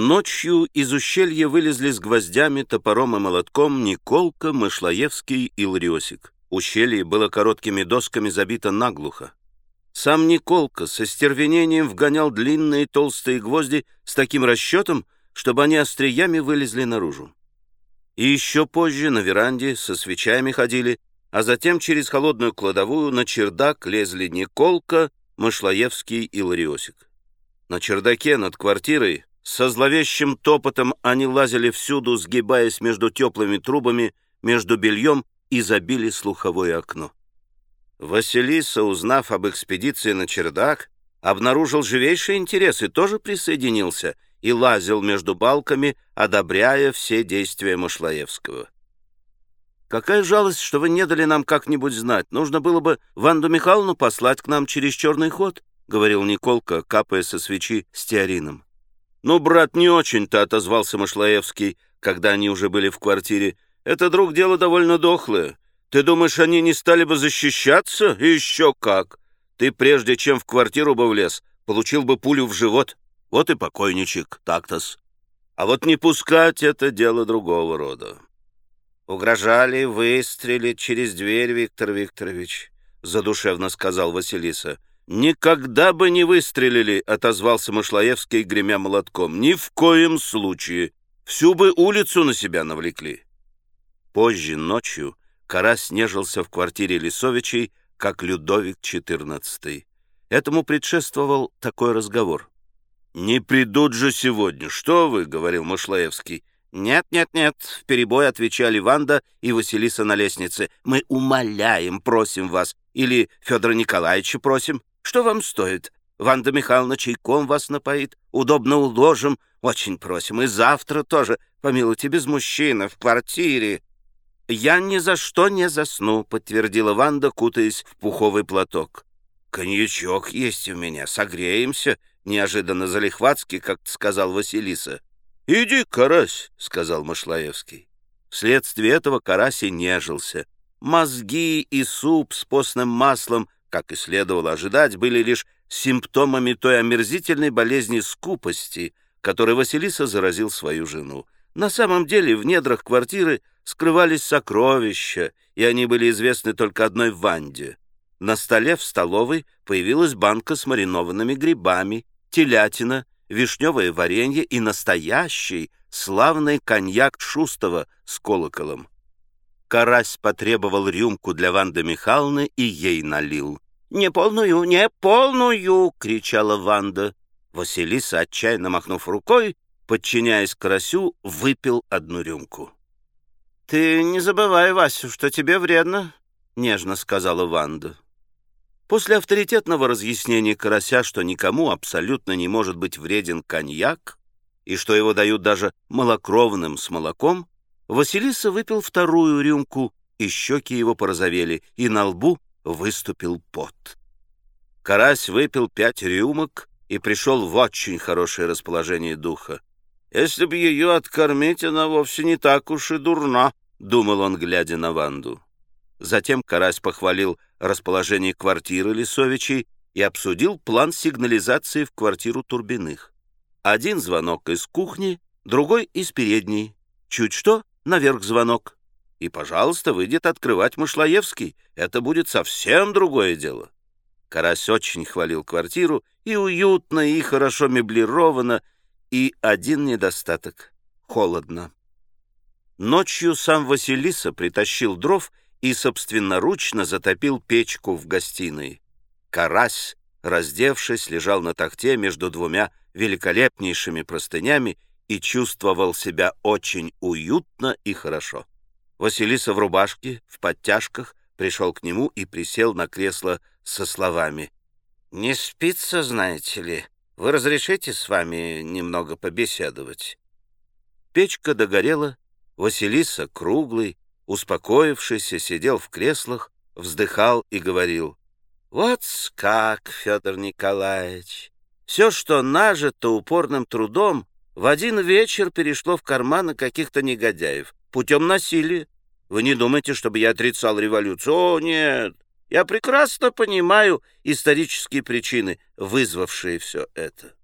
Ночью из ущелья вылезли с гвоздями, топором и молотком Николка, Мышлоевский и Лариосик. Ущелье было короткими досками забито наглухо. Сам Николка со стервенением вгонял длинные толстые гвозди с таким расчетом, чтобы они остриями вылезли наружу. И еще позже на веранде со свечами ходили, а затем через холодную кладовую на чердак лезли Николка, Мышлоевский и Лариосик. На чердаке над квартирой со зловещим топотом они лазили всюду, сгибаясь между теплыми трубами, между бельем и забили слуховое окно. Василиса, узнав об экспедиции на чердак, обнаружил живейший интерес и тоже присоединился и лазил между балками, одобряя все действия Машлаевского. «Какая жалость, что вы не дали нам как-нибудь знать. Нужно было бы Ванду Михайловну послать к нам через черный ход», — говорил Николка, капая со свечи стеарином. «Ну, брат, не очень-то», — отозвался Машлаевский, когда они уже были в квартире. «Это, друг, дело довольно дохлое. Ты думаешь, они не стали бы защищаться? Еще как! Ты, прежде чем в квартиру бы влез, получил бы пулю в живот. Вот и покойничек, так-тос. А вот не пускать — это дело другого рода». «Угрожали выстрелить через дверь, Виктор Викторович», — задушевно сказал Василиса. «Никогда бы не выстрелили», — отозвался Машлаевский, гремя молотком. «Ни в коем случае. Всю бы улицу на себя навлекли». Позже, ночью, Карась нежился в квартире Лисовичей, как Людовик XIV. Этому предшествовал такой разговор. «Не придут же сегодня, что вы?» — говорил Машлаевский. «Нет, нет, нет», — в перебой отвечали Ванда и Василиса на лестнице. «Мы умоляем, просим вас, или Федора Николаевича просим. Что вам стоит? Ванда Михайловна чайком вас напоит, удобно уложим, очень просим. И завтра тоже, помилуйте, без мужчины, в квартире». «Я ни за что не засну», — подтвердила Ванда, кутаясь в пуховый платок. «Коньячок есть у меня, согреемся», — неожиданно залихватски, как сказал Василиса. «Иди, карась», — сказал Машлаевский. Вследствие этого карась и нежился. Мозги и суп с постным маслом, как и следовало ожидать, были лишь симптомами той омерзительной болезни скупости, которой Василиса заразил свою жену. На самом деле в недрах квартиры скрывались сокровища, и они были известны только одной Ванде. На столе в столовой появилась банка с маринованными грибами, телятина — вишневое варенье и настоящий славный коньяк Шустова с колоколом. Карась потребовал рюмку для Ванды Михайловны и ей налил. «Не полную, не полную!» — кричала Ванда. Василиса, отчаянно махнув рукой, подчиняясь Карасю, выпил одну рюмку. «Ты не забывай, Васю, что тебе вредно», — нежно сказала Ванда. После авторитетного разъяснения Карася, что никому абсолютно не может быть вреден коньяк, и что его дают даже малокровным с молоком, Василиса выпил вторую рюмку, и щеки его порозовели, и на лбу выступил пот. Карась выпил пять рюмок и пришел в очень хорошее расположение духа. «Если бы ее откормить, она вовсе не так уж и дурна», — думал он, глядя на Ванду. Затем Карась похвалил расположение квартиры Лисовичей и обсудил план сигнализации в квартиру Турбиных. Один звонок из кухни, другой из передней. Чуть что, наверх звонок. И, пожалуйста, выйдет открывать Мышлоевский. Это будет совсем другое дело. Карась очень хвалил квартиру, и уютно, и хорошо меблировано, и один недостаток — холодно. Ночью сам Василиса притащил дров и собственноручно затопил печку в гостиной. Карась, раздевшись, лежал на тахте между двумя великолепнейшими простынями и чувствовал себя очень уютно и хорошо. Василиса в рубашке, в подтяжках, пришел к нему и присел на кресло со словами. «Не спится, знаете ли. Вы разрешите с вами немного побеседовать?» Печка догорела, Василиса, круглый, успокоившийся, сидел в креслах, вздыхал и говорил. «Вот как, Федор Николаевич! Все, что нажито упорным трудом, в один вечер перешло в карманы каких-то негодяев путем насилия. Вы не думаете, чтобы я отрицал революцию? О, нет! Я прекрасно понимаю исторические причины, вызвавшие все это.